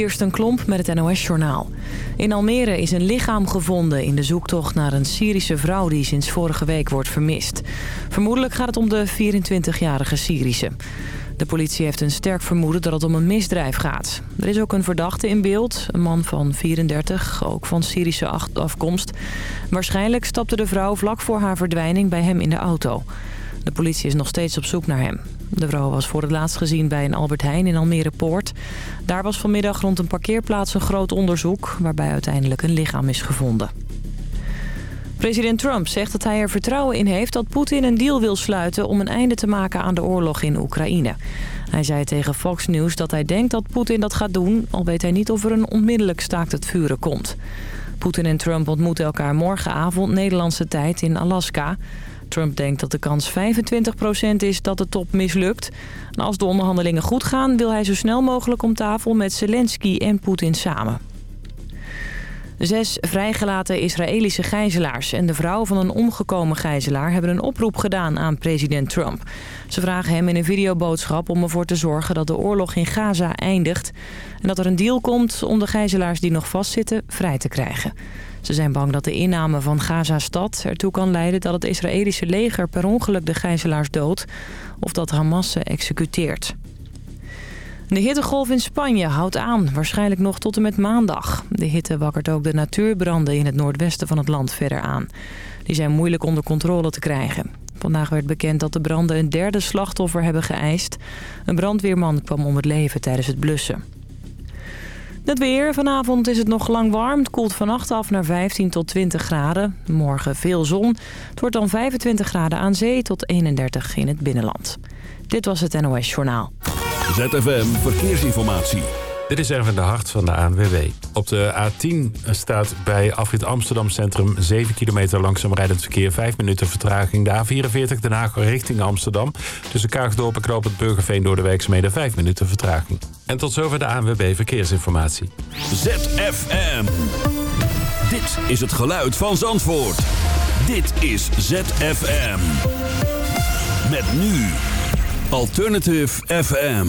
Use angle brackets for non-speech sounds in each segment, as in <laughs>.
Eerst een klomp met het NOS-journaal. In Almere is een lichaam gevonden in de zoektocht naar een Syrische vrouw die sinds vorige week wordt vermist. Vermoedelijk gaat het om de 24-jarige Syrische. De politie heeft een sterk vermoeden dat het om een misdrijf gaat. Er is ook een verdachte in beeld, een man van 34, ook van Syrische afkomst. Waarschijnlijk stapte de vrouw vlak voor haar verdwijning bij hem in de auto. De politie is nog steeds op zoek naar hem. De vrouw was voor het laatst gezien bij een Albert Heijn in Almere Poort. Daar was vanmiddag rond een parkeerplaats een groot onderzoek... waarbij uiteindelijk een lichaam is gevonden. President Trump zegt dat hij er vertrouwen in heeft dat Poetin een deal wil sluiten... om een einde te maken aan de oorlog in Oekraïne. Hij zei tegen Fox News dat hij denkt dat Poetin dat gaat doen... al weet hij niet of er een onmiddellijk staakt het vuren komt. Poetin en Trump ontmoeten elkaar morgenavond Nederlandse tijd in Alaska... Trump denkt dat de kans 25% is dat de top mislukt. En als de onderhandelingen goed gaan wil hij zo snel mogelijk om tafel met Zelensky en Poetin samen. Zes vrijgelaten Israëlische gijzelaars en de vrouw van een omgekomen gijzelaar... hebben een oproep gedaan aan president Trump. Ze vragen hem in een videoboodschap om ervoor te zorgen dat de oorlog in Gaza eindigt... en dat er een deal komt om de gijzelaars die nog vastzitten vrij te krijgen. Ze zijn bang dat de inname van Gaza-stad ertoe kan leiden dat het Israëlische leger per ongeluk de gijzelaars doodt of dat Hamas ze executeert. De hittegolf in Spanje houdt aan, waarschijnlijk nog tot en met maandag. De hitte wakkert ook de natuurbranden in het noordwesten van het land verder aan. Die zijn moeilijk onder controle te krijgen. Vandaag werd bekend dat de branden een derde slachtoffer hebben geëist. Een brandweerman kwam om het leven tijdens het blussen. Het weer. Vanavond is het nog lang warm. Het koelt vannacht af naar 15 tot 20 graden. Morgen veel zon. Het wordt dan 25 graden aan zee tot 31 in het binnenland. Dit was het NOS Journaal. ZFM Verkeersinformatie. Dit is Erwin de Hart van de ANWB. Op de A10 staat bij afrit Amsterdam Centrum 7 kilometer langzaam rijdend verkeer. 5 minuten vertraging. De A44 Den Haag richting Amsterdam. Tussen Kaagdorp en het Burgerveen door de werkzaamheden 5 minuten vertraging. En tot zover de ANWB Verkeersinformatie. ZFM. Dit is het geluid van Zandvoort. Dit is ZFM. Met nu Alternative FM.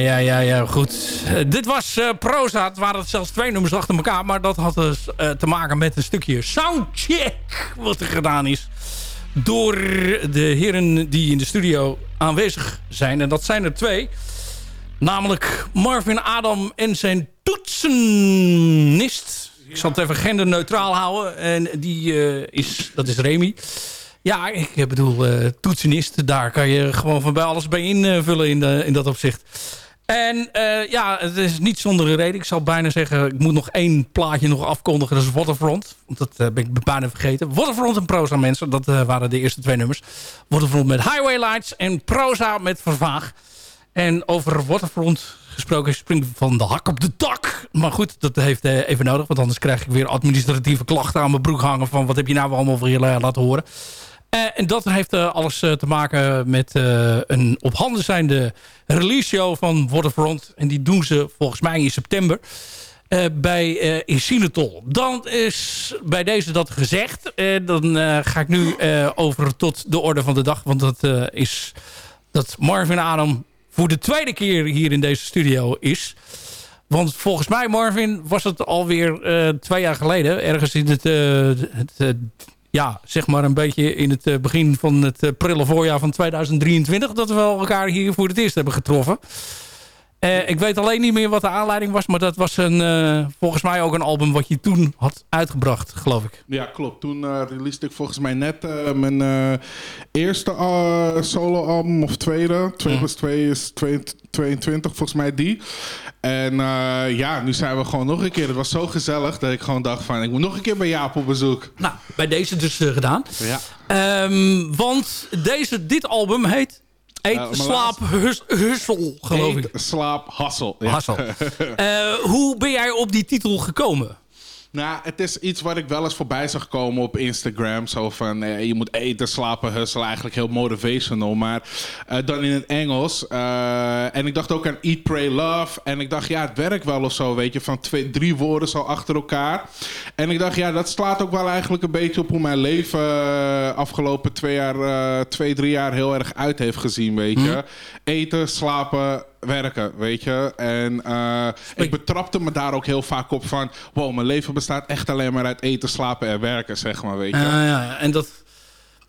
Ja, ja, ja, goed. Uh, dit was uh, Proza. Het waren zelfs twee nummers achter elkaar. Maar dat had dus uh, te maken met een stukje soundcheck. Wat er gedaan is. Door de heren die in de studio aanwezig zijn. En dat zijn er twee. Namelijk Marvin Adam en zijn toetsenist. Ik zal het even genderneutraal houden. En die is, dat is Remy. Ja, ik bedoel, uh, toetsenist, daar kan je gewoon van bij alles bij invullen in, in dat opzicht. En uh, ja, het is niet zonder reden. Ik zal bijna zeggen, ik moet nog één plaatje nog afkondigen. Dat is Waterfront. Want dat uh, ben ik bijna vergeten. Waterfront en Proza mensen. Dat waren de eerste twee nummers. Waterfront met Highway Lights en Proza met Vervaag. En over Waterfront gesproken springt van de hak op de tak. Maar goed, dat heeft even nodig. Want anders krijg ik weer administratieve klachten aan mijn broek hangen. Van wat heb je nou allemaal voor je laten horen. Uh, en dat heeft uh, alles uh, te maken met een op handen zijnde release show van Waterfront. En die doen ze volgens mij in september bij in Sinatol. Dan is bij deze dat gezegd. dan ga ik nu over tot de orde van de dag. Want dat is dat Marvin Adam voor de tweede keer hier in deze studio is. Want volgens mij, Marvin, was het alweer twee jaar geleden. Ergens in het, het ja, zeg maar een beetje in het begin van het prille voorjaar van 2023... dat we elkaar hier voor het eerst hebben getroffen. Uh, ik weet alleen niet meer wat de aanleiding was. Maar dat was een, uh, volgens mij ook een album wat je toen had uitgebracht, geloof ik. Ja, klopt. Toen uh, released ik volgens mij net mijn eerste solo album of tweede. 2 plus 2 is 22, volgens mij die. En ja, nu zijn we gewoon nog een keer. Het was zo gezellig dat ik gewoon dacht van... ik moet nog een keer bij Jaap op bezoek. Nou, bij deze dus gedaan. Ja. Um, want deze, dit album heet Eet, uh, slaap, hus, hussel, geloof Eet, ik. slaap, hassel. Ja. hassel. uh, <laughs> hoe ben jij op die titel gekomen? Nou, het is iets wat ik wel eens voorbij zag komen op Instagram. Zo van, eh, je moet eten, slapen, hustle. Eigenlijk heel motivational. Maar uh, dan in het Engels. Uh, en ik dacht ook aan Eat, Pray, Love. En ik dacht, ja, het werkt wel of zo, weet je. Van twee, drie woorden zo achter elkaar. En ik dacht, ja, dat slaat ook wel eigenlijk een beetje op hoe mijn leven afgelopen twee jaar, twee, drie jaar heel erg uit heeft gezien, weet je. Hm. Eten, slapen, werken, weet je. En uh, ik betrapte me daar ook heel vaak op van... wow, mijn leven bestaat echt alleen maar uit eten, slapen en werken, zeg maar, weet je. ja, ja. En dat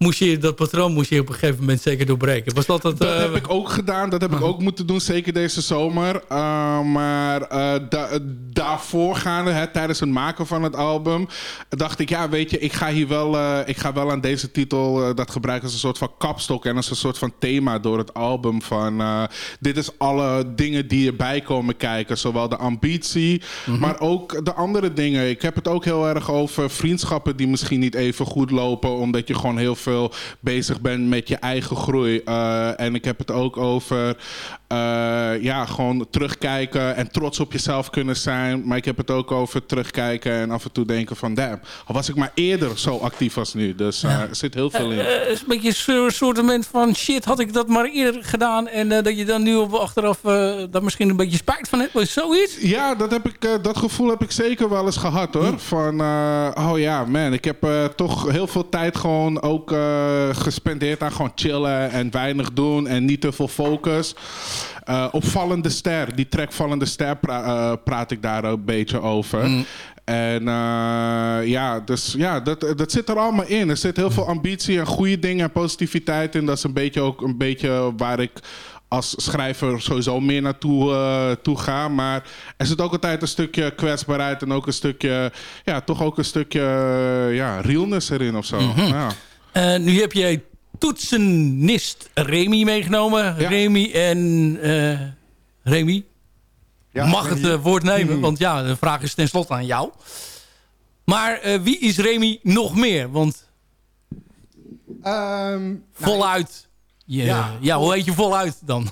moest je, dat patroon moest je op een gegeven moment zeker doorbreken. Was dat, dat, dat heb ik ook gedaan. Dat heb ik ook moeten doen, zeker deze zomer. Uh, maar uh, da daarvoorgaande, hè, tijdens het maken van het album... dacht ik, ja, weet je, ik ga hier wel, ik ga wel aan deze titel... dat gebruiken als een soort van kapstok en als een soort van thema door het album. Van, dit is alle dingen die erbij komen kijken. Zowel de ambitie, mm -hmm. maar ook de andere dingen. Ik heb het ook heel erg over vriendschappen die misschien niet even goed lopen... omdat je gewoon heel veel bezig bent met je eigen groei. Uh, en ik heb het ook over uh, ja, gewoon terugkijken en trots op jezelf kunnen zijn. Maar ik heb het ook over terugkijken en af en toe denken van... damn, al was ik maar eerder zo actief als nu. Dus uh, er zit heel veel in. Het is een beetje een soort van shit, had ik dat maar eerder gedaan... en dat je dan nu op achteraf daar misschien een beetje spijt van hebt. Is zoiets? Ja, dat, heb ik, dat gevoel heb ik zeker wel eens gehad hoor. Hm. Van, oh ja, man, ik heb toch heel veel tijd gewoon ook gespendeerd aan gewoon chillen en weinig doen en niet te veel focus. Uh, opvallende ster, die track Vallende Ster pra uh, praat ik daar een beetje over. Mm. En ja, dus ja, dat, dat zit er allemaal in. Er zit heel veel ambitie en goede dingen en positiviteit in. Dat is een beetje ook een beetje waar ik als schrijver sowieso meer naartoe uh, toe ga. Maar er zit ook altijd een stukje kwetsbaarheid en ook een stukje, ja, toch ook een stukje ja, realness erin of zo. Mm -hmm. ja. Uh, nu heb jij toetsenist Remy meegenomen. Ja. Remy en uh, Remy. Ja, mag het uh, woord nemen, mm. want ja, de vraag is tenslotte aan jou. Maar wie is Remy nog meer? Want um, voluit. Nou, ja. ja, hoe heet je voluit dan?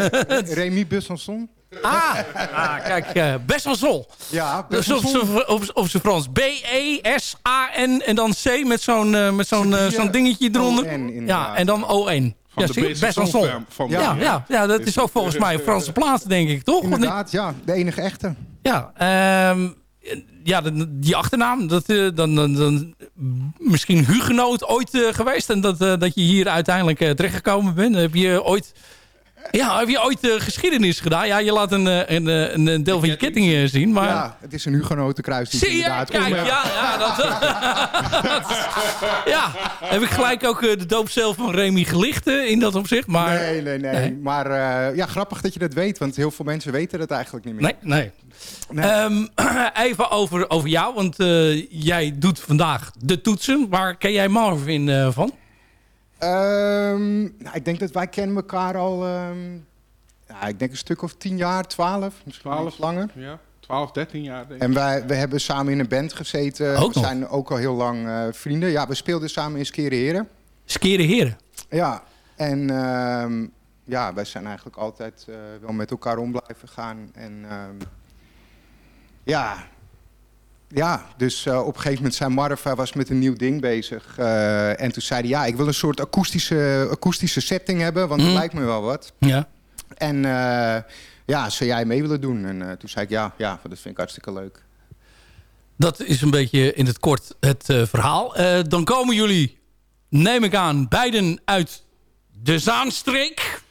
<laughs> Remy Bussanson. Ah, ah kijk, uh, Besançon. Ja, dus op, zijn Frans. B-E-S-A-N en dan C met zo'n uh, met zo'n uh, zo'n dingetje eronder. ja, en dan O-N. Van ja, de Besançon. Van, ja, ja, ja, ja, dat is ook volgens mij een Franse plaats, denk ik, toch? Inderdaad, ja. De enige echte. Ja, um, ja, die achternaam, dat, uh, dan, dan, dan, misschien Hugenoot ooit uh, geweest. En dat, uh, dat je hier uiteindelijk terechtgekomen bent. Heb je ooit ja, heb je ooit uh, geschiedenis gedaan? Ja, je laat een, eh, een, eh, een, een deel van je ketting zien. Maar... Ja, het is een Hugenotenkruis. Zie je? Inderdaad. Kijk, ja, ja, dat, <laughs> ja, heb ik gelijk ook de doop zelf van Remy gelicht in dat opzicht. Maar... Nee, nee, nee. Maar uh, ja, grappig dat je dat weet. Want heel veel mensen weten dat eigenlijk niet meer. Nee, nee. nee. Um, <clears throat> even over, over jou. Want uh, jij doet vandaag de toetsen. Waar ken jij Marvin uh, van? Um, nou, ik denk dat wij kennen elkaar al, um, ja, ik denk een stuk of tien jaar, twaalf, misschien 12, langer. Ja, 12, 13 jaar denk ik. En wij we hebben samen in een band gezeten. Ook we zijn ook al heel lang uh, vrienden. Ja, we speelden samen in Skere Heren. Skere Heren? Ja, en um, ja, wij zijn eigenlijk altijd uh, wel met elkaar om blijven gaan. En ja, ja, dus uh, op een gegeven moment zei Marv, hij was met een nieuw ding bezig. Uh, en toen zei hij, ja, ik wil een soort akoestische, akoestische setting hebben, want mm. dat lijkt me wel wat. Ja. En uh, ja, zou jij mee willen doen? En toen zei ik, ja, ja, dat vind ik hartstikke leuk. Dat is een beetje in het kort het verhaal. dan komen jullie, neem ik aan, beiden uit de Zaanstreek.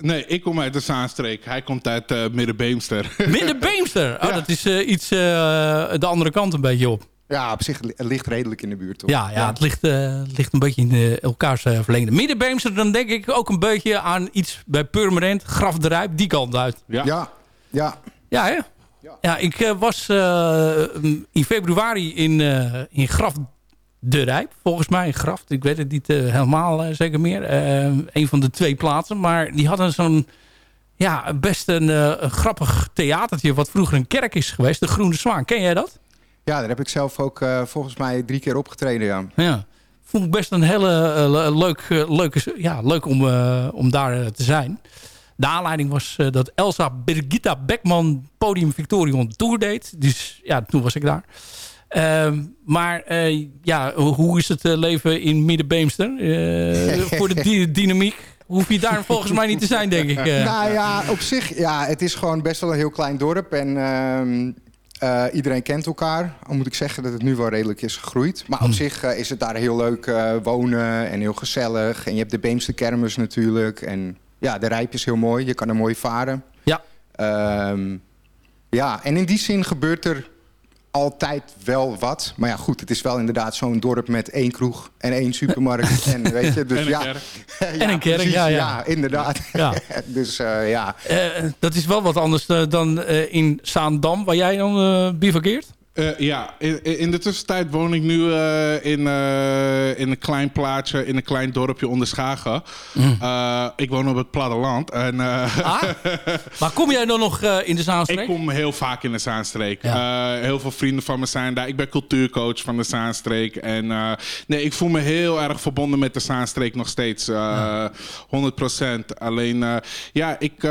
Nee, ik kom uit de Zaanstreek. Hij komt uit uh, Middenbeemster. <laughs> Middenbeemster? Oh, ja. dat is uh, iets uh, de andere kant een beetje op. Ja, op zich het ligt redelijk in de buurt, toch? Ja, ja, het ligt, uh, ligt een beetje in uh, elkaars uh, verlengde. Middenbeemster, dan denk ik ook een beetje aan iets bij Purmerend. Graf de Rijp, die kant uit. Ja, ja. Ja, ja hè? Ja. ja ik was in februari in, in Graf de Rijp, volgens mij. Graf, ik weet het niet helemaal zeker meer. een van de twee plaatsen. Maar die hadden zo'n ja, best een, een grappig theatertje... wat vroeger een kerk is geweest. De Groene Zwaan. Ken jij dat? Ja, daar heb ik zelf ook uh, volgens mij drie keer opgetreden, ja. Ja. Vond ik best een hele uh, leuk, leuke, ja, leuk om, om daar te zijn. De aanleiding was dat Elsa Birgitta Beckman Podium Victorion Tour deed. Dus ja, toen was ik daar. Ehm, maar ja, hoe is het leven in Middenbeemster? <laughs> voor de dynamiek? hoef je daar volgens mij niet te zijn, denk ik. Nou ja, op zich, ja, het is gewoon best wel een heel klein dorp. En ehm, uh, iedereen kent elkaar. Al moet ik zeggen dat het nu wel redelijk is gegroeid. Maar op hmm. zich uh, is het daar heel leuk wonen en heel gezellig. En je hebt de Beemste kermis natuurlijk. En ja, de Rijp is heel mooi. Je kan er mooi varen. Ja. Um, ja, en in die zin gebeurt er altijd wel wat. Maar ja, goed, het is wel inderdaad zo'n dorp met één kroeg en één supermarkt. <laughs> en, weet je, dus en ja. <laughs> ja. En een kerk, ja, ja. ja. inderdaad. Ja. <laughs> dus uh, ja. Uh, dat is wel wat anders uh, dan in Zaandam, waar jij dan bivakkeert? Uh, ja, in, in, de tussentijd woon ik nu uh, in, uh, in een klein plaatsje, in een klein dorpje onder Schagen. Mm. ik woon op het platteland. En, ah, <laughs> maar kom jij dan nog in de Zaanstreek? Ik kom heel vaak in de Zaanstreek. Ja. heel veel vrienden van me zijn daar. Ik ben cultuurcoach van de Zaanstreek. En nee, ik voel me heel erg verbonden met de Zaanstreek nog steeds. Ja. 100%. Alleen, ja, ik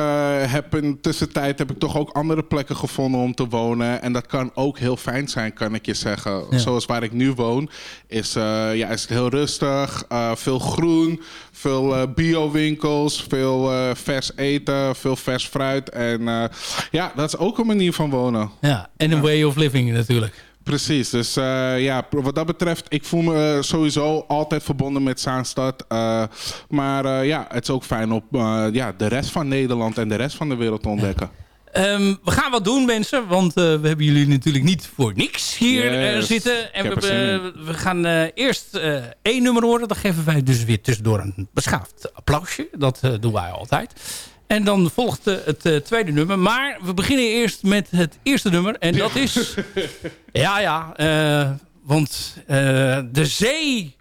heb in de tussentijd heb ik toch ook andere plekken gevonden om te wonen. En dat kan ook heel fijn zijn, kan ik je zeggen. Zoals waar ik nu woon, is, uh, ja, is het heel rustig. Uh, veel groen, veel uh, bio-winkels, veel vers eten, veel vers fruit. En ja, dat is ook een manier van wonen. Ja, en een way of living natuurlijk. Precies, dus uh, ja, wat dat betreft, ik voel me sowieso altijd verbonden met Zaanstad. Uh, maar ja, het is ook fijn om ja, de rest van Nederland en de rest van de wereld te ontdekken. Ja. Um, we gaan wat doen, mensen. Want uh, we hebben jullie natuurlijk niet voor niks hier uh, zitten. En we, uh, we, gaan eerst één nummer horen. Dan geven wij dus weer tussendoor een beschaafd applausje. Dat doen wij altijd. En dan volgt het tweede nummer. Maar we beginnen eerst met het eerste nummer. En dat is... <laughs> ja, ja. want de zee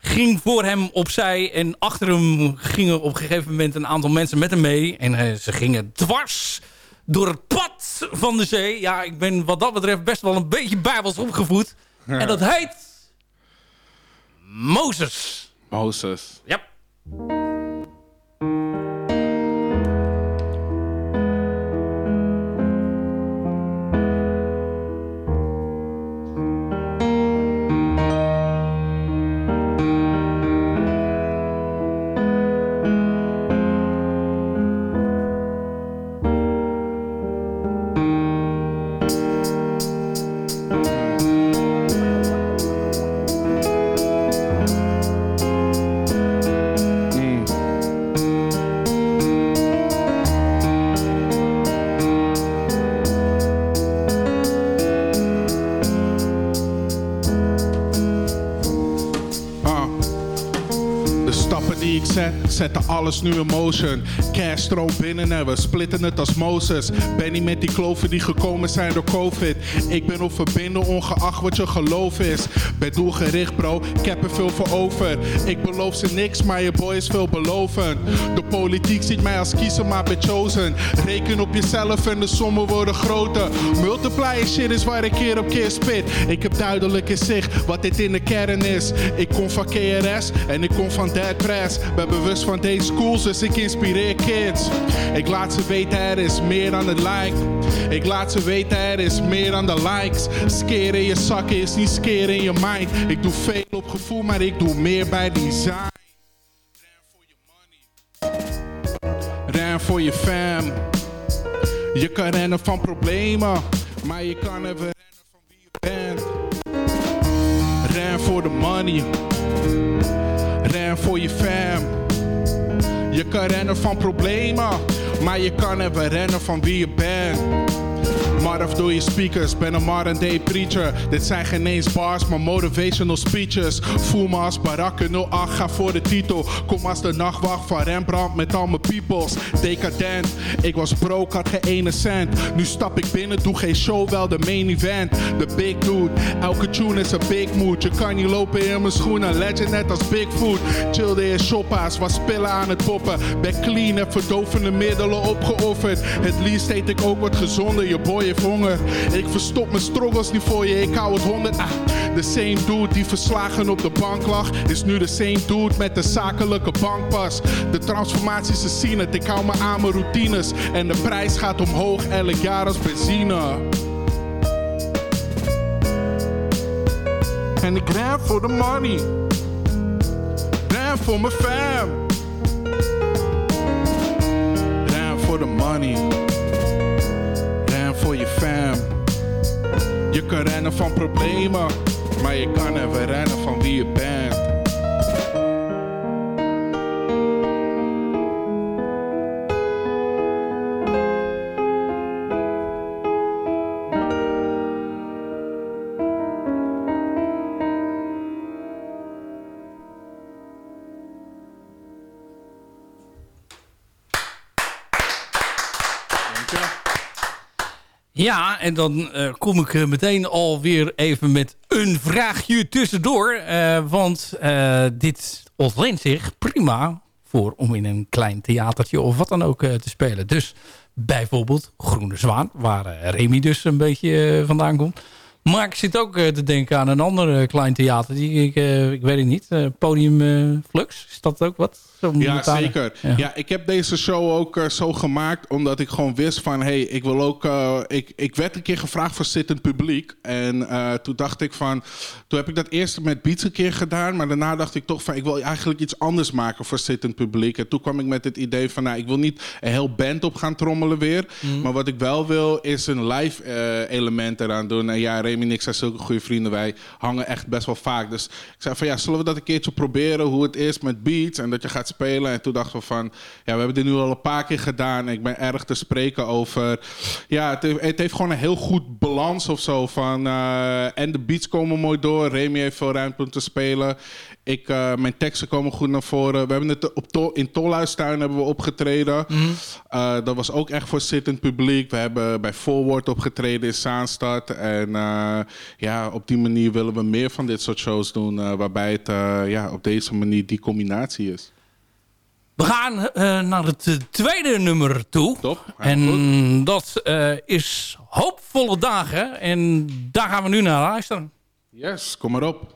ging voor hem opzij. En achter hem gingen op een gegeven moment een aantal mensen met hem mee. En ze gingen dwars door het pad van de zee. Ja, ik ben wat dat betreft best wel een beetje bijbels opgevoed. En dat heet... Mozes. Mozes. Ja. Zetten alles nu in motion. Cash stroom binnen en we splitten het als Moses. Benny met die kloven die gekomen zijn door COVID. Ik ben op verbinden ongeacht wat je geloof is. Ben doelgericht bro, ik heb er veel voor over. Ik beloof ze niks, maar je boy is veel beloven. De politiek ziet mij als kiezer, maar ben chosen. Reken op jezelf en de sommen worden groter. Multiply shit is waar ik keer op keer spit. Ik heb duidelijk in zicht wat dit in de kern is. Ik kom van KRS en ik kom van Dead Press. Ben bewust van deze schools, dus ik inspireer kids. Ik laat ze weten er is meer dan het like. Ik laat ze weten er is meer dan de likes. Skeren in je zakken is niet skeren in je mind. Ik doe veel op gevoel, maar ik doe meer bij design. Ren voor je fam. Je kan rennen van problemen, maar je kan even rennen van wie je bent. Ren voor de money. Ren voor je fam. Je kan rennen van problemen, maar je kan even rennen van wie je bent. Marf door je speakers, ben een modern day preacher. Dit zijn geen eens bars, maar motivational speeches. Voel me als Barack 08, ga voor de titel. Kom als de nachtwacht van Rembrandt met al mijn peoples. Decadent, ik was broke, had geen ene cent. Nu stap ik binnen, doe geen show, wel de main event. De big dude, elke tune is een big mood. Je kan niet lopen in mijn schoenen, legend net als Bigfoot. Chillde in shoppa's, was spillen aan het poppen. Ben clean, heb verdovende middelen opgeofferd. Het liefst eet ik ook wat gezonder, je boy Ik verstop mijn struggles niet voor je, ik hou het honderd. Ah, de same dude die verslagen op de bank lag, is nu de same dude met de zakelijke bankpas. De transformaties, ze zien het, ik hou me aan mijn routines. En de prijs gaat omhoog elk jaar als benzine. En ik ren voor de money. Ren voor mijn fam. Ren voor de money. Je kan rennen van problemen, maar je kan even rennen van wie je bent. Ja, en dan eh, kom ik uh, meteen alweer even met een vraagje tussendoor. Uh, want dit ontleent zich prima voor om in een klein theatertje of wat dan ook te spelen. Dus bijvoorbeeld Groene Zwaan, waar Remy dus een beetje vandaan komt. Maar ik zit ook te denken aan een ander klein theater. Die, ik, ik weet het niet. Podium Flux, is dat ook wat? Ja, zeker. Ja. ik heb deze show ook uh, zo gemaakt omdat ik gewoon wist van... hey, ik wil ook... Uh, ik, ik werd een keer gevraagd voor zittend publiek. En uh, toen dacht ik van... Toen heb ik dat eerst met Beats een keer gedaan. Maar daarna dacht ik toch van... Ik wil eigenlijk iets anders maken voor zittend publiek. En toen kwam ik met het idee van... Nou, ik wil niet een heel band op gaan trommelen weer. Mm. Maar wat ik wel wil is een live element eraan doen. En ja, Remy en ik zijn zulke goede vrienden. Wij hangen echt best wel vaak. Dus ik zei van ja, zullen we dat een keertje proberen? Hoe het is met Beats. En dat je gaat spelen. En toen dachten we van, ja, we hebben dit nu al een paar keer gedaan. Ik ben erg te spreken over. Ja, het heeft, het heeft gewoon een heel goed balans of zo. Van, uh, en de beats komen mooi door. Remy heeft veel ruimte om te spelen. Ik, uh, mijn teksten komen goed naar voren. We hebben het op to in Tolhuistuin hebben we opgetreden. Mm -hmm. uh, dat was ook echt voor zittend publiek. We hebben bij Forward opgetreden in Zaanstad. En uh, ja, op die manier willen we meer van dit soort shows doen. waarbij het ja, op deze manier die combinatie is. We gaan uh, naar het tweede nummer toe. Top. En goed. dat uh, is Hoopvolle Dagen. En daar gaan we nu naar luisteren. Yes, kom maar op.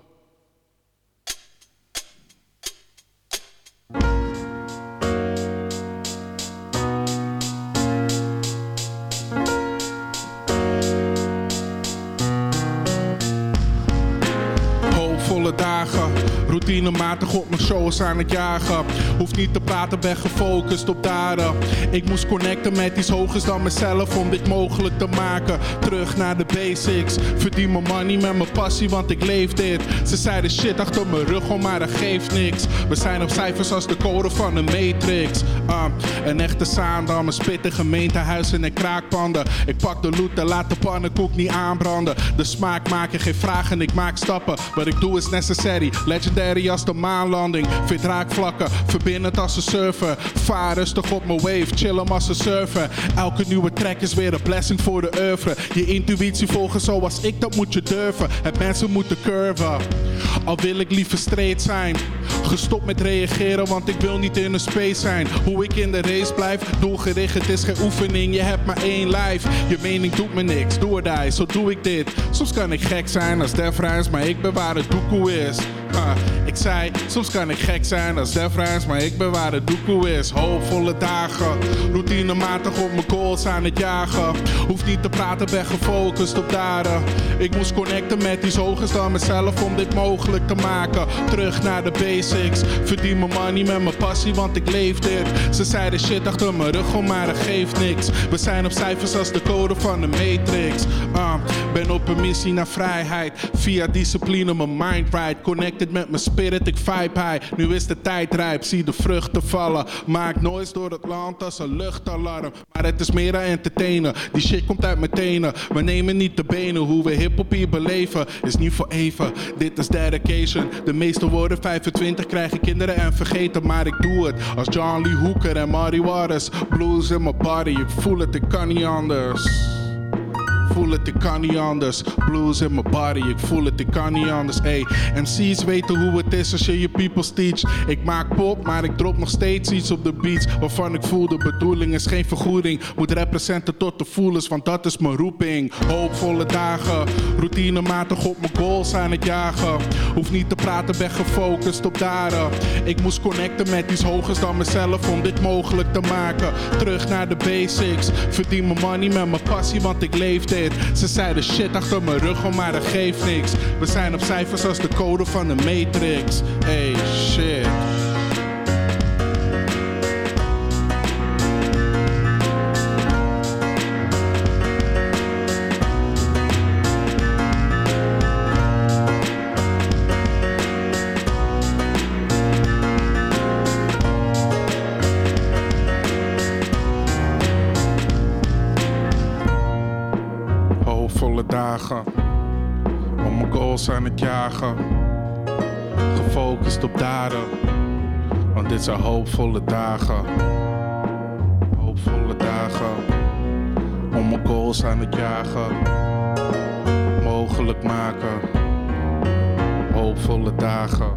Routinematig op mijn shows aan het jagen. Hoeft niet te praten, ben gefocust op daden. Ik moest connecten met iets hogers dan mezelf om dit mogelijk te maken. Terug naar de basics. Verdien mijn money met mijn passie, want ik leef dit. Ze zeiden shit achter mijn rug, maar dat geeft niks. We zijn op cijfers als de code van de Matrix. Uh, een echte saandam, een spitte gemeentehuizen en kraakpanden. Ik pak de loot en laat de pannenkoek niet aanbranden. De smaak maken geen vragen, ik maak stappen. Wat ik doe is necessary. Legendary als de maanlanding. Vind raakvlakken, verbindend als een surfer. Vaar rustig op mijn wave, chillen als een surfer. Elke nieuwe track is weer een blessing voor de oeuvre. Je intuïtie volgen zoals ik, dat moet je durven. Het mensen moeten curven. Al wil ik liever straight zijn. Gestopt met reageren, want ik wil niet in een space zijn. Hoe ik in de race blijf, doelgericht, het is geen oefening. Je hebt maar één life. Je mening doet me niks, doe die, zo doe ik dit. Soms kan ik gek zijn als Def maar ik ben waar het doekoe is. Uh, ik zei, soms kan ik gek zijn als Def maar ik ben waar het doekoe is. Hoopvolle dagen, routinematig op mijn goals aan het jagen. Hoef niet te praten, ben gefocust op daden. Ik moest connecten met iets hogers dan mezelf om dit mogelijk te maken. Terug naar de basics, verdien mijn money met mijn passie, want ik leef dit. Ze zeiden shit achter mijn rug, om maar dat geeft niks. We zijn op cijfers als de code van de Matrix. Uh, ben op een missie naar vrijheid, via discipline mijn mind right. Connect connected met mijn spirit, ik vibe high. Nu is de tijd rijp, zie de vruchten vallen. Maak noise door het land als een luchtalarm. Maar het is meer dan entertainen, die shit komt uit mijn tenen. We nemen niet de benen, hoe we hip-hop hier beleven. Is niet voor even, dit is dedication. De meeste woorden 25 krijgen kinderen en vergeten. Maar ik doe het als John Lee Hooker en Marty Waters. Blues in mijn body, ik voel het, ik kan niet anders voel het, ik kan niet anders. Blues in mijn body, ik voel het, ik kan niet anders. Ey, MC's weten hoe het is als je je people teach. Ik maak pop, maar ik drop nog steeds iets op de beats. Waarvan ik voel de bedoeling is geen vergoeding. Moet representen tot de voelers, want dat is mijn roeping. Hoopvolle dagen, routinematig op mijn goals aan het jagen. Hoef niet te praten, ben gefocust op daden. Ik moest connecten met iets hogers dan mezelf om dit mogelijk te maken. Terug naar de basics, verdien mijn money met mijn passie, want ik leef dit. Ze zeiden shit achter mijn rug, maar dat geeft niks. We zijn op cijfers als de code van de Matrix. Hey shit. Dit zijn hoopvolle dagen. Hoopvolle dagen. Om mijn goals aan het jagen. Mogelijk maken. Hoopvolle dagen.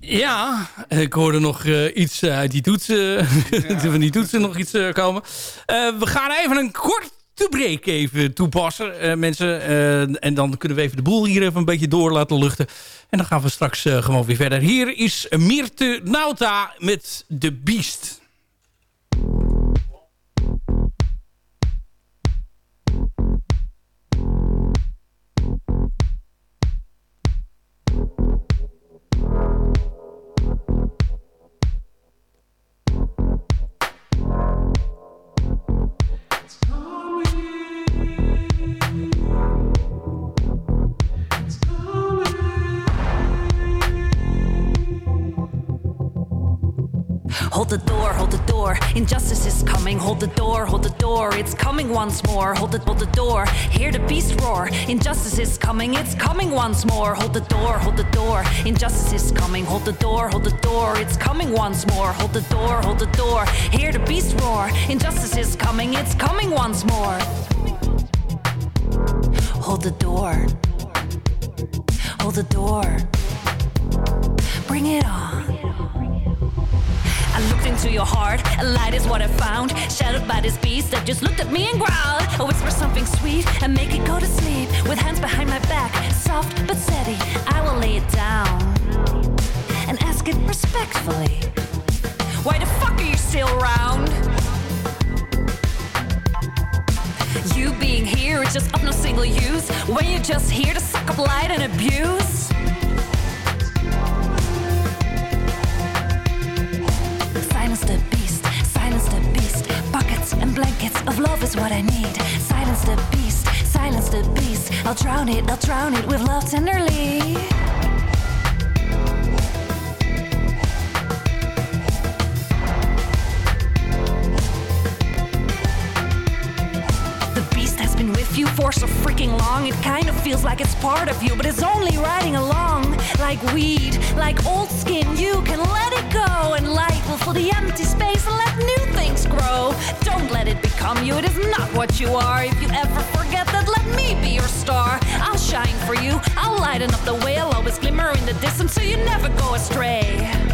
Ja, ik hoorde nog uh, iets uit die toetsen, <laughs> ja. van die toetsen nog iets uh, komen. Uh, we gaan even een korte break even toepassen, mensen. en dan kunnen we even de boel hier even een beetje door laten luchten. En dan gaan we straks gewoon weer verder. Hier is Mirte Nauta met The Beast. Hold the door, hold the door. It's coming once more. Hold the, hold the door. Hear the beast roar. Injustice is coming. It's coming once more. Hold the door, hold the door. Injustice is coming. Hold the door, hold the door. It's coming once more. Hold the door, hold the door. Hear the beast roar. Injustice is coming. It's coming once more. Hold the door. Hold the door. Bring it on. Looked into your heart, a light is what I found. Shadowed by this beast that just looked at me and growled. I whisper something sweet and make it go to sleep. With hands behind my back, soft but steady, I will lay it down and ask it respectfully. Why the fuck are you still around? You being here is just of no single use when you're just here to suck up light and abuse. Silence the beast, silence the beast. Buckets and blankets of love is what I need. Silence the beast, silence the beast. I'll drown it, I'll drown it with love tenderly. You for so freaking long. It kind of feels like it's part of you, but it's only riding along. Like weed, like old skin, you can let it go. And light will fill the empty space and let new things grow. Don't let it become you, it is not what you are. If you ever forget that, let me be your star. I'll shine for you, I'll lighten up the way. I'll always glimmer in the distance so you never go astray.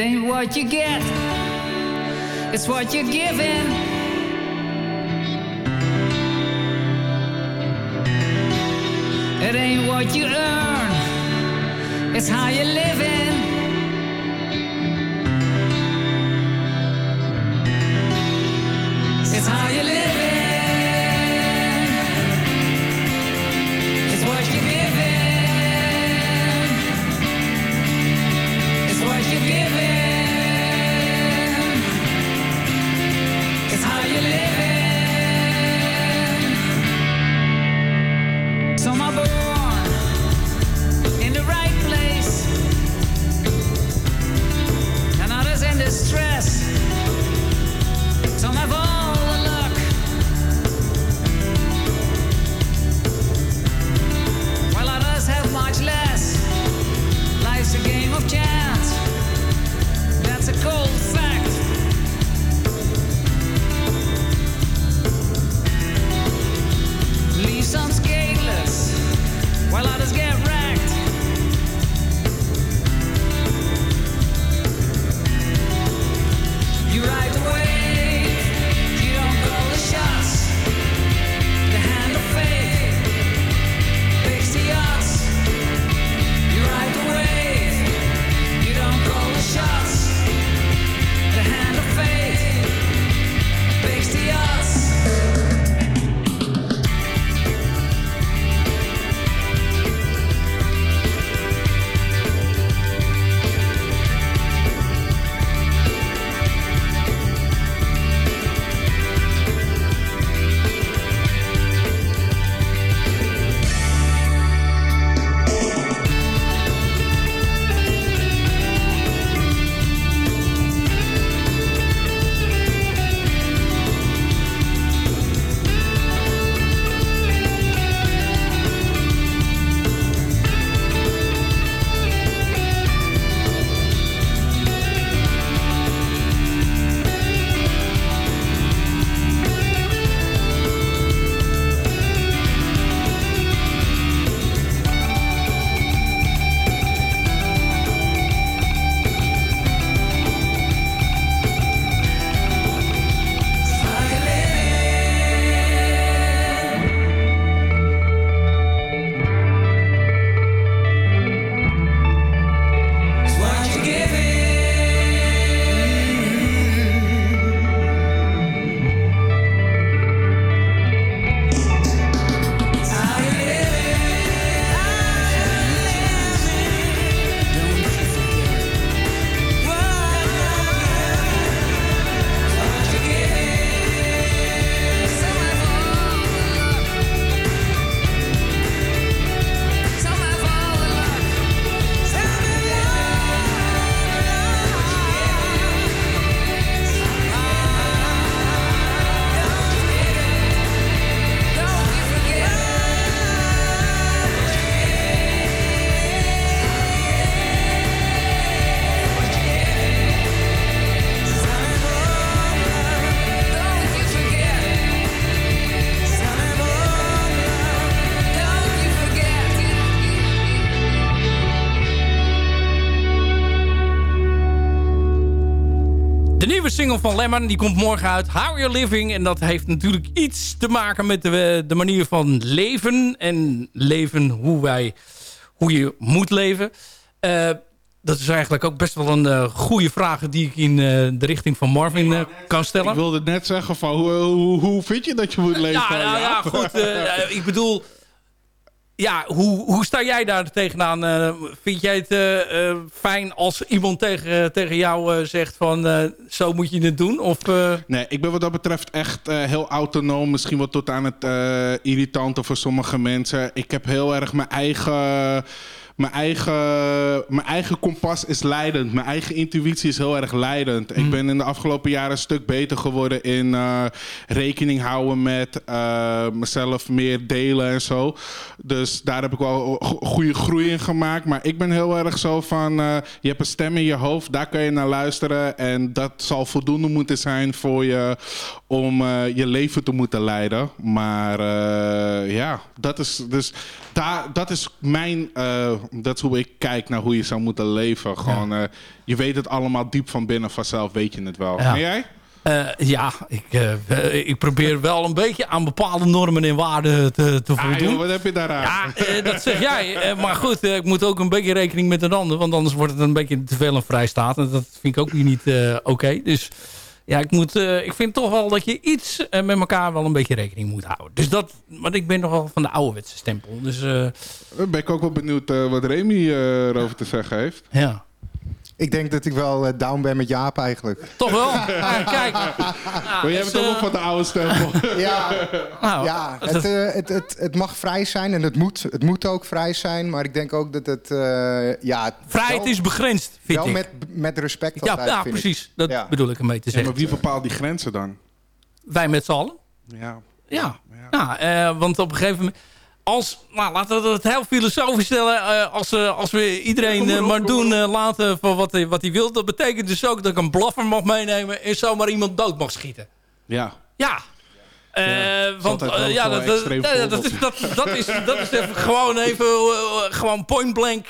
It ain't what you get, it's what you're given. It ain't what you earn, it's how you live nieuwe single van Lemon die komt morgen uit. How You're Living. En dat heeft natuurlijk iets te maken met de, de manier van leven. En leven hoe, wij, hoe je moet leven. Eh, dat is eigenlijk ook best wel een eh, goede vraag... die ik in eh, de richting van Marvin kan stellen. Ik wilde net zeggen van hoe, hoe, hoe vind je dat je moet <laughs> leven? Ja, nou ja, goed. eh, eh, <laughs> ik bedoel... Ja, hoe, hoe sta jij daar tegenaan? Eh, vind jij het eh, eh, fijn als iemand tegen, tegen jou zegt van... zo moet je het doen? Of, Nee, ik ben wat dat betreft echt heel autonoom. Misschien wel tot aan het irritante voor sommige mensen. Ik heb heel erg mijn eigen... Mijn eigen, mijn eigen kompas is leidend. Mijn eigen intuïtie is heel erg leidend. Ik ben in de afgelopen jaren een stuk beter geworden in eh, rekening houden met eh, mezelf meer delen en zo. Dus daar heb ik wel go- goede groei in gemaakt. Maar ik ben heel erg zo van, eh, je hebt een stem in je hoofd, daar kan je naar luisteren. En dat zal voldoende moeten zijn voor je om je leven te moeten leiden. Maar ja, dat is, dus daar, dat is mijn, dat is hoe ik kijk naar hoe je zou moeten leven. Gewoon, eh, je weet het allemaal diep van binnen vanzelf, weet je het wel. Ja. En jij? Eh, ja, ik, eh, ik probeer wel een beetje aan bepaalde normen en waarden te, te Ah, voldoen. joh, wat heb je daaraan? Ja, dat zeg jij. <laughs> Maar goed, ik moet ook een beetje rekening met een ander. Want anders wordt het een beetje te veel een vrijstaat. En dat vind ik ook niet oké. Dus ja, ik, moet, eh, ik vind toch wel dat je iets eh, met elkaar wel een beetje rekening moet houden. Dus dat, want ik ben nogal van de ouderwetse stempel. Dus Dan ben ik ook wel benieuwd wat Remy erover te zeggen heeft. ja, Ik denk dat ik wel eh, down ben met Jaap eigenlijk. toch wel. <laughs> Ah, kijk. Nou, maar jij dus, bent ook eh, nog van de oude stempel. <laughs> Ja, nou, ja dat- het, eh, het, het, het mag vrij zijn en het moet, het moet ook vrij zijn. Maar ik denk ook dat het... eh, ja, vrijheid wel- is begrensd, vind Wel ik. met, met respect ja, altijd, ja vind ik. precies. Dat Ja. bedoel ik een beetje te Ja, zeggen. maar wie bepaalt die grenzen dan? Wij met z'n allen. Ja. Ja, ja. eh, want op een gegeven moment... Als, nou, laten we het heel filosofisch stellen. eh, als, eh, als we iedereen maar eh, doen laten van wat hij, wat hij wil... dat betekent dus ook dat ik een blaffer mag meenemen... en zomaar iemand dood mag schieten. Ja. Ja. Eh, want ja, dat, is, dat, dat, is, dat is even gewoon even gewoon point blank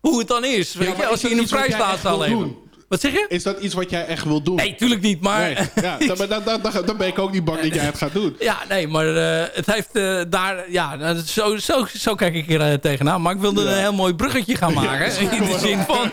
hoe het dan is. Weet je, als je in een vrijstaat wil leven. Wat zeg je? Is dat iets wat jij echt wil doen? Nee, tuurlijk niet. Maar Nee. Ja, <laughs> dan, dan, dan, dan, dan ben ik ook niet bang dat jij het gaat doen. <laughs> Ja, nee, maar eh, het heeft eh, daar... Ja, nou, zo, zo, zo kijk ik er eh, tegenaan. Maar ik wilde een heel mooi bruggetje gaan maken. in de zin van,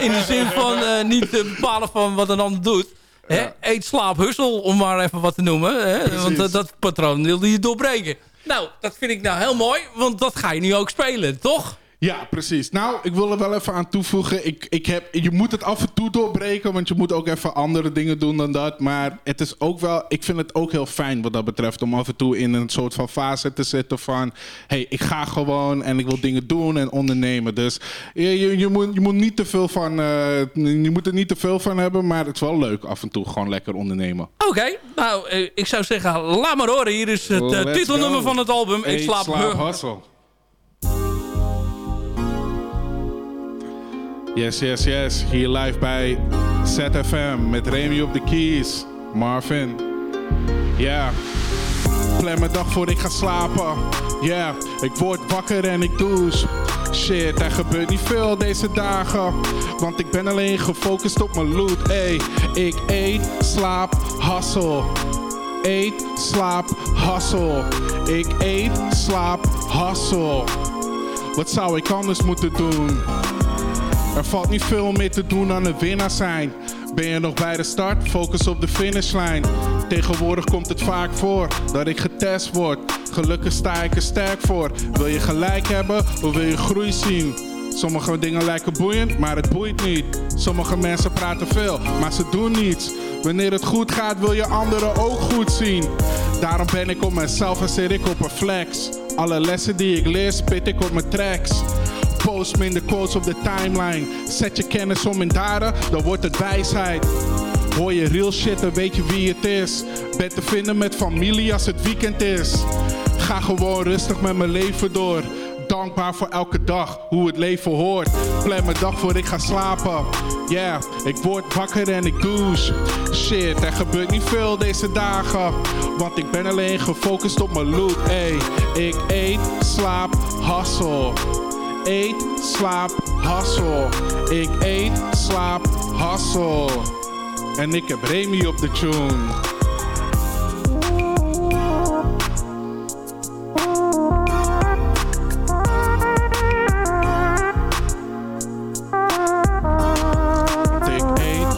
in de zin van niet bepalen van wat een ander doet. Hè? Eet, slaap, hussel, om maar even wat te noemen. Hè? Want dat, dat patroon wilde je doorbreken. Nou, dat vind ik nou heel mooi. Want dat ga je nu ook spelen, toch? Ja, precies. Nou, ik wil er wel even aan toevoegen. Ik, ik heb, je moet het af en toe doorbreken, want je moet ook even andere dingen doen dan dat. Maar het is ook wel, ik vind het ook heel fijn wat dat betreft om af en toe in een soort van fase te zitten van, hey, ik ga gewoon en ik wil dingen doen en ondernemen. Dus je, je, je moet, je moet niet te veel van, eh, je moet er niet te veel van hebben, maar het is wel leuk af en toe gewoon lekker ondernemen. Oké, nou, eh, ik zou zeggen, laat maar horen. Hier is het eh, titelnummer van het album. Ik slaap, slaap Yes, yes, yes. Hier live bij ZFM met Remy op de keys. Marvin. Ja. Plan mijn dag voor ik ga slapen. Ja, ik word wakker en ik douche. Shit, er gebeurt niet veel deze dagen. Want ik ben alleen gefocust op mijn loot. Ey, ik eet, slaap, hustle. Eet, slaap, hustle. Ik eet, slaap, hustle. Wat zou ik anders moeten doen? Er valt niet veel meer te doen aan een winnaar zijn. Ben je nog bij de start? Focus op de finishlijn. Tegenwoordig komt het vaak voor dat ik getest word. Gelukkig sta ik er sterk voor. Wil je gelijk hebben of wil je groei zien? Sommige dingen lijken boeiend, maar het boeit niet. Sommige mensen praten veel, maar ze doen niets. Wanneer het goed gaat, wil je anderen ook goed zien. Daarom ben ik op mezelf en zit ik op een flex. Alle lessen die ik leer, spit ik op mijn tracks. Post minder quotes op de timeline. Zet je kennis om in daden, dan wordt het wijsheid. Hoor je real shit, dan weet je wie het is. Ben te vinden met familie als het weekend is. Ga gewoon rustig met mijn leven door. Dankbaar voor elke dag, hoe het leven hoort. Plan mijn dag voor ik ga slapen. Yeah, ik word wakker en ik douche. Shit, er gebeurt niet veel deze dagen. Want ik ben alleen gefocust op mijn loot. Ey, ik eet, slaap, hustle. Eet, slaap, hustle. Ik eet, slaap, hustle. En ik heb Remy op de tune. Ik eet,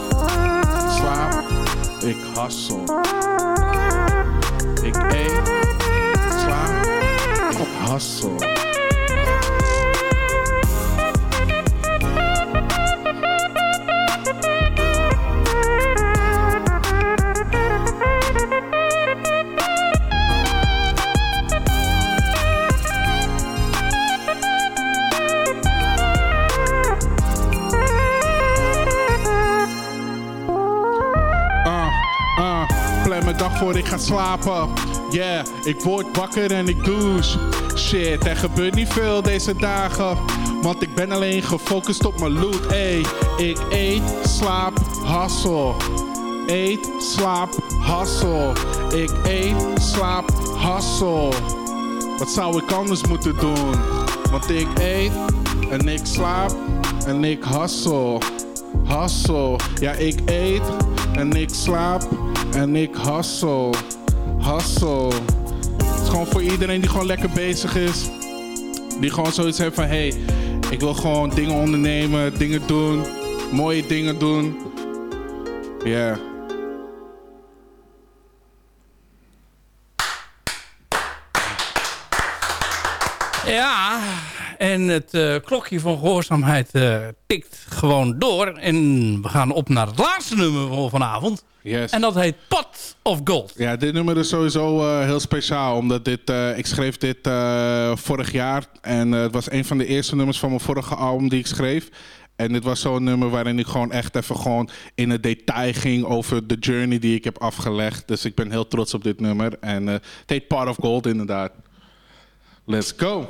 slaap, ik hustle. Slapen. Yeah, ik word wakker en ik douche. Shit, er gebeurt niet veel deze dagen. Want ik ben alleen gefocust op mijn loot. Ey, ik eet, slaap, hustle. Eet, slaap, hustle. Ik eet, slaap, hustle. Wat zou ik anders moeten doen? Want ik eet en ik slaap en ik hustle. Hustle, ja ik eet en ik slaap en ik hustle. Hustle. Het is gewoon voor iedereen die gewoon lekker bezig is. Die gewoon zoiets heeft van, hey, ik wil gewoon dingen ondernemen, dingen doen, mooie dingen doen. Ja. Ja, en het eh, klokje van gehoorzaamheid eh, tikt gewoon door. En we gaan op naar het laatste nummer van vanavond. Yes. En dat heet Pot of Gold. Ja, dit nummer is sowieso eh, heel speciaal. Omdat dit, ik schreef dit vorig jaar. En het was een van de eerste nummers van mijn vorige album die ik schreef. En dit was zo'n nummer waarin ik gewoon echt even gewoon in het detail ging over de journey die ik heb afgelegd. Dus ik ben heel trots op dit nummer. En het heet Part of Gold inderdaad. Let's go.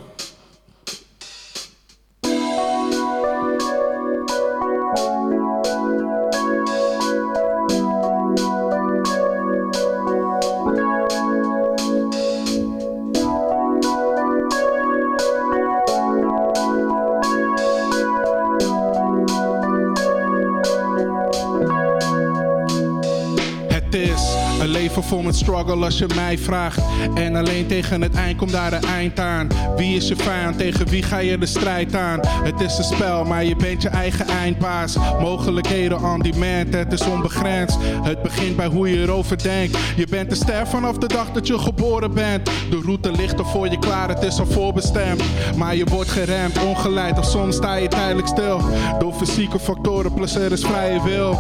Leven vol met struggle als je mij vraagt. En alleen tegen het eind komt daar een eind aan. Wie is je vijand? Tegen wie ga je de strijd aan? Het is een spel, maar je bent je eigen eindbaas. Mogelijkheden on demand, het is onbegrensd. Het begint bij hoe je erover denkt. Je bent een ster vanaf de dag dat je geboren bent. De route ligt er voor je klaar, het is al voorbestemd. Maar je wordt geremd, ongeleid of soms sta je tijdelijk stil. Door fysieke factoren, plus er is vrije wil.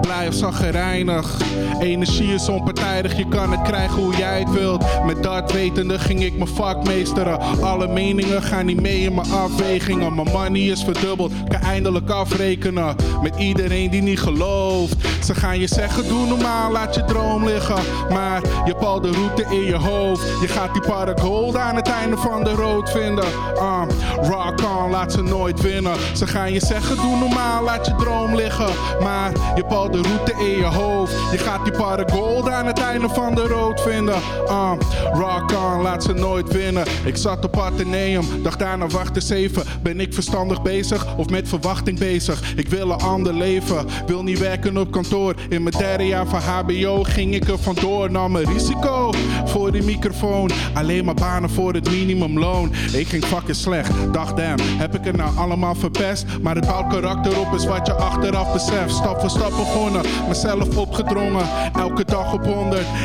Blij of zaggerijnig, energie is onpartijdig. Je kan het krijgen hoe jij het wilt. Met dat wetende ging ik mijn vak meesteren. Alle meningen gaan niet mee in mijn afwegingen. Mijn money is verdubbeld, kan eindelijk afrekenen. Met iedereen die niet gelooft. Ze gaan je zeggen, doe normaal, laat je droom liggen. Maar je al de route in je hoofd. Je gaat die gold aan het einde van de road vinden. Ah, rock on, laat ze nooit winnen. Ze gaan je zeggen, doe normaal, laat je droom liggen. Maar je al de route in je hoofd. Je gaat die gold aan het einde van de road vinden. Ah, rock on, laat ze nooit winnen. Ik zat op Atheneum, dacht daarna wacht eens even. Ben ik verstandig bezig of met verwachting bezig? Ik wil een ander leven, wil niet werken op kantoor. In mijn derde jaar van HBO ging ik er vandoor. Nam een risico voor die microfoon. Alleen maar banen voor het minimumloon. Ik ging fucking slecht, dacht damn, heb ik het nou allemaal verpest? Maar het bouwt karakter op is wat je achteraf beseft. Stap voor stap begonnen, mezelf opgedrongen. Elke dag op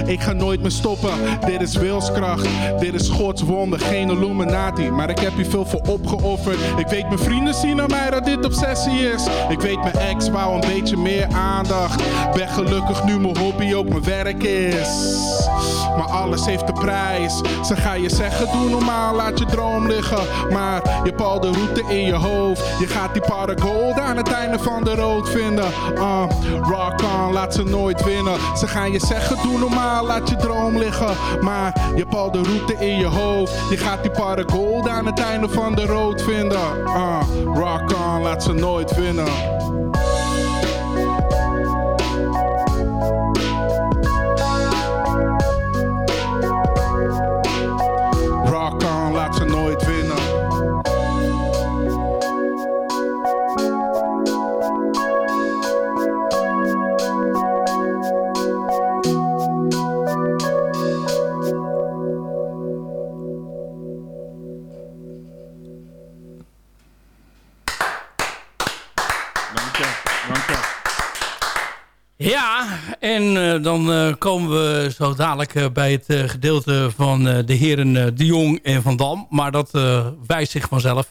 ik ga nooit meer stoppen. Dit is wilskracht, dit is Gods wonder, geen Illuminati. Maar ik heb hier veel voor opgeofferd. Ik weet mijn vrienden zien aan mij dat dit obsessie is. Ik weet mijn ex wou een beetje meer aandacht. Ben gelukkig nu mijn hobby ook mijn werk is. Maar alles heeft een prijs. Ze gaan je zeggen, doe normaal, laat je droom liggen. Maar je al de route in je hoofd. Je gaat die gold aan het einde van de road vinden. Ah, rock on, laat ze nooit winnen. Ze gaan je zeggen, doe normaal, laat je droom liggen. Maar je hebt al de route in je hoofd. Je gaat die para gold aan het einde van de road vinden. Ah, rock on, laat ze nooit winnen. Dan eh, komen we zo dadelijk eh, bij het eh, gedeelte van eh, de heren eh, De Jong en Van Dam. Maar dat eh, wijst zich vanzelf.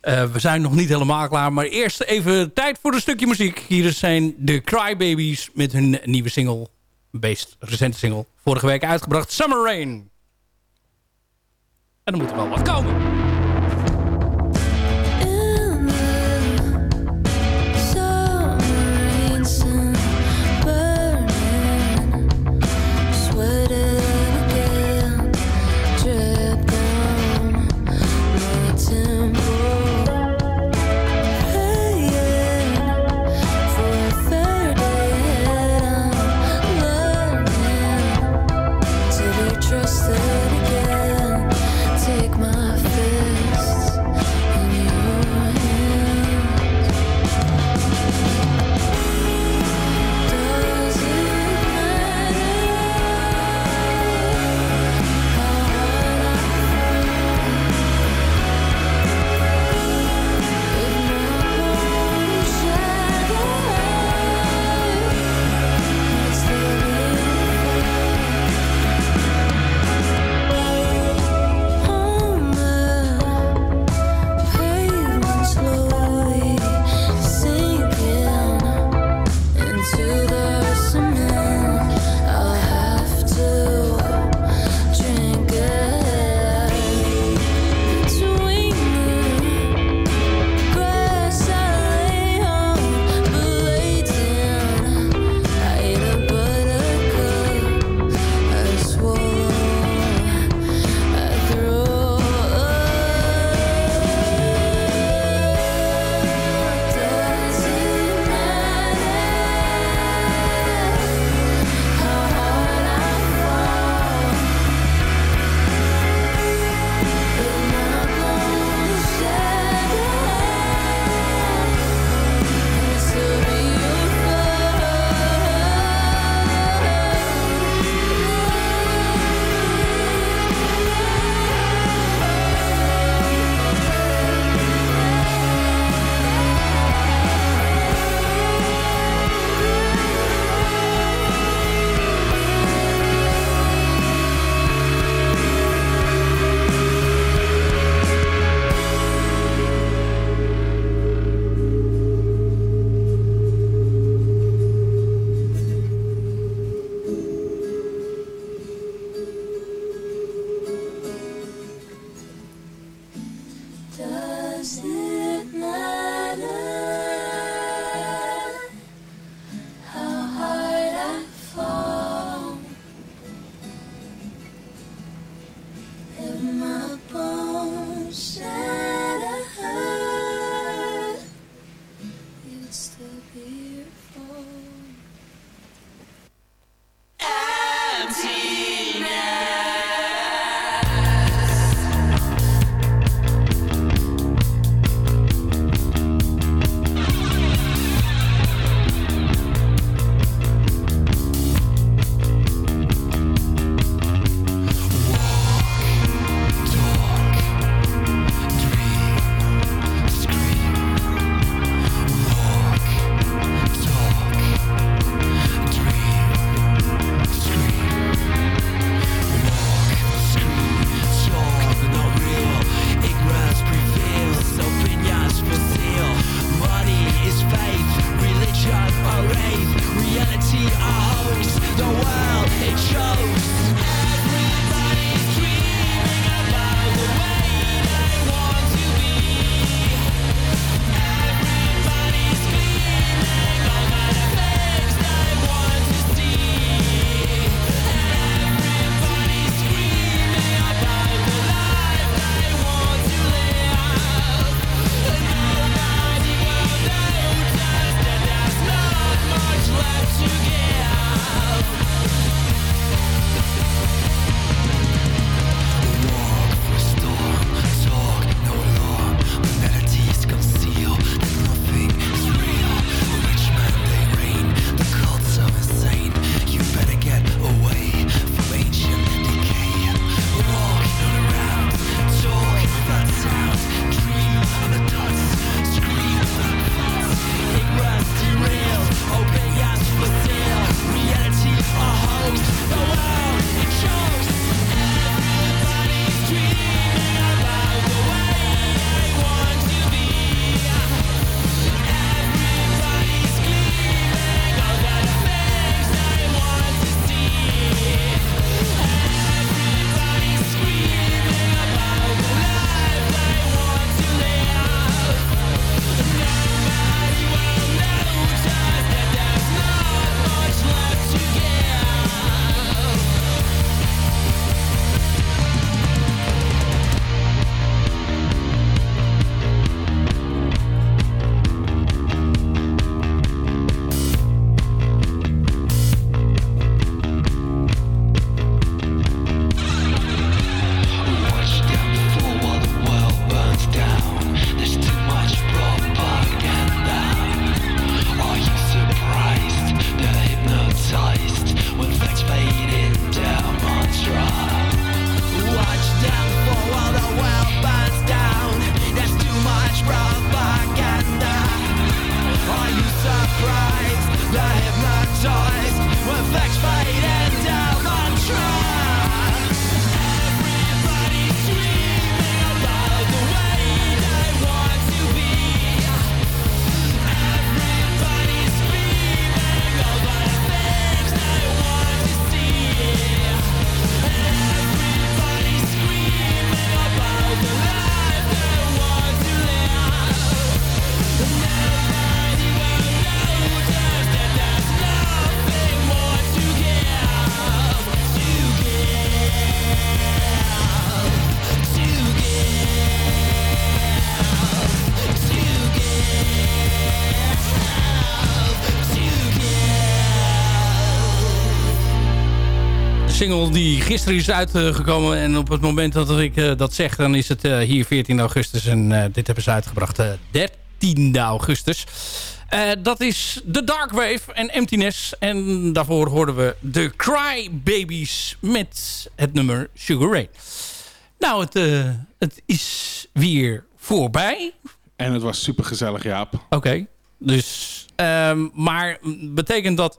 Eh, we zijn nog niet helemaal klaar, maar eerst even tijd voor een stukje muziek. Hier zijn de Crybabies met hun nieuwe single, meest recente single, vorige week uitgebracht, Summer Rain. En er moet er wel wat komen. Single die gisteren is uitgekomen. En op het moment dat ik eh, dat zeg, dan is het eh, hier 14 augustus. En eh, dit hebben ze uitgebracht 13 augustus. Dat is The Dark Wave en Emptiness. En daarvoor hoorden we de Cry Babies met het nummer Sugar Ray. Nou, het, het is weer voorbij. En het was super gezellig, Jaap. Oké, dus... ehm, maar betekent dat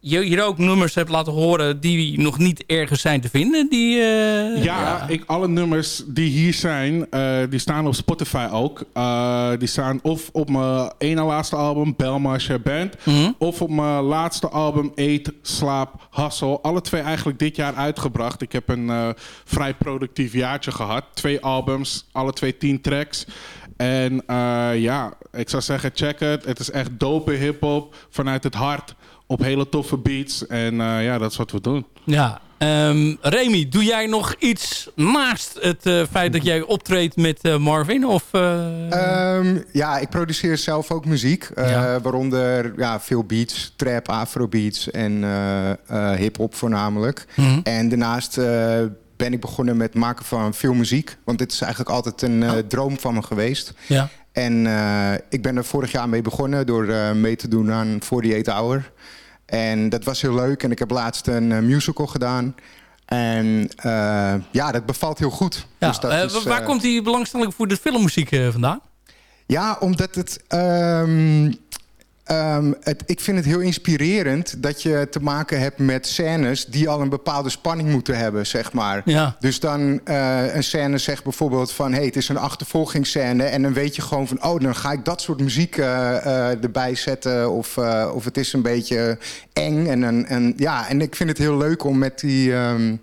je hier ook nummers hebt laten horen... die nog niet ergens zijn te vinden? Die, eh, Ja, Ik, alle nummers die hier zijn, eh, die staan op Spotify ook. Eh, die staan of op mijn ene laatste album, Belmarsh Band... of op mijn laatste album, Eat, Slaap, Hustle. Alle twee eigenlijk dit jaar uitgebracht. Ik heb een eh, vrij productief jaartje gehad. Twee albums, alle twee tien tracks. En eh, ja, ik zou zeggen, check het. Het is echt dope hip-hop vanuit het hart op hele toffe beats. En eh, ja, dat is wat we doen. Ja, ehm, Remy, doe jij nog iets naast het eh, feit dat jij optreedt met eh, Marvin? Of, eh, Ehm, ja, ik produceer zelf ook muziek. eh, Ja. Waaronder ja, veel beats, trap, afrobeats en eh, eh, hip-hop voornamelijk. Mhm. En daarnaast eh, ben ik begonnen met het maken van veel muziek. Want dit is eigenlijk altijd een eh, droom van me geweest. ja. En eh, ik ben er vorig jaar mee begonnen door eh, mee te doen aan 48 Hour. En dat was heel leuk. En ik heb laatst een eh, musical gedaan. En eh, ja, dat bevalt heel goed. Ja, Dus dat eh, is, waar komt die belangstelling voor de filmmuziek vandaan? Ja, omdat het, ehm, ehm, het... Ik vind het heel inspirerend dat je te maken hebt met scènes... die al een bepaalde spanning moeten hebben, zeg maar. Ja. Dus dan eh, een scène zegt bijvoorbeeld van... hey, het is een achtervolgingsscène... en dan weet je gewoon van... oh, dan ga ik dat soort muziek eh, eh, erbij zetten... Of, of het is een beetje eng. En, en, en, ja, en ik vind het heel leuk om met die, ehm,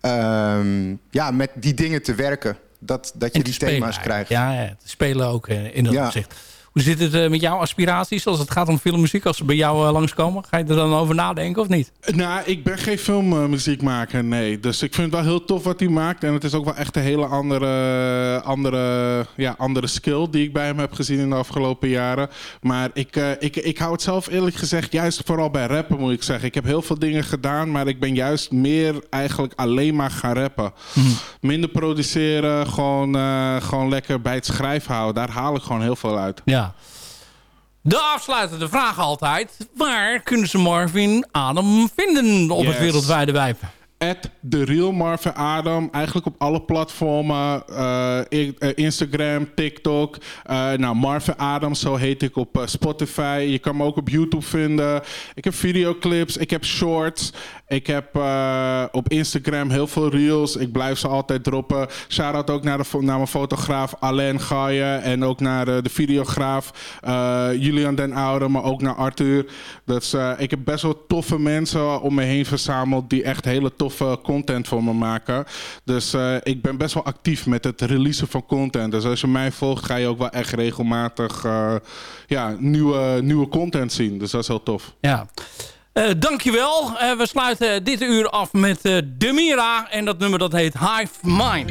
ehm, ja, met die dingen te werken. Dat, dat je die thema's krijgt. Ja, ja, te spelen ook in dat Ja. opzicht. Hoe zit het eh, met jouw aspiraties als het gaat om filmmuziek? Als ze bij jou eh, langskomen, ga je er dan over nadenken of niet? Nou, ik ben geen filmmuziekmaker, nee. Dus ik vind het wel heel tof wat hij maakt. En het is ook wel echt een hele andere, andere, ja, andere skill die ik bij hem heb gezien in de afgelopen jaren. Maar ik, eh, ik, ik hou het zelf eerlijk gezegd juist vooral bij rappen, moet ik zeggen. Ik heb heel veel dingen gedaan, maar ik ben juist meer eigenlijk alleen maar gaan rappen. Minder produceren, gewoon, eh, gewoon lekker bij het schrijven houden. Daar haal ik gewoon heel veel uit. Ja. De afsluitende vraag altijd. Waar kunnen ze Marvin Adam vinden op het wereldwijde wijf? At The Real Marvin Adam. Eigenlijk op alle platformen. eh, eh, Instagram, TikTok. Eh, nou, Marvin Adam, zo heet ik op Spotify. Je kan me ook op YouTube vinden. Ik heb videoclips, ik heb shorts. Ik heb eh, op Instagram heel veel reels. Ik blijf ze altijd droppen. Shout-out ook naar, de, mijn fotograaf Alain Gaaien. En ook naar eh, de videograaf eh, Julian Den Oude. Maar ook naar Arthur. Dus ik heb best wel toffe mensen om me heen verzameld. Die echt hele toffe content voor me maken. Dus ik ben best wel actief met het releasen van content. Dus als je mij volgt ga je ook wel echt regelmatig ja, nieuwe, nieuwe content zien. Dus dat is heel tof. Ja. Eh, dankjewel. Eh we sluiten dit uur af met eh Demira. En dat nummer dat heet Hive Mind.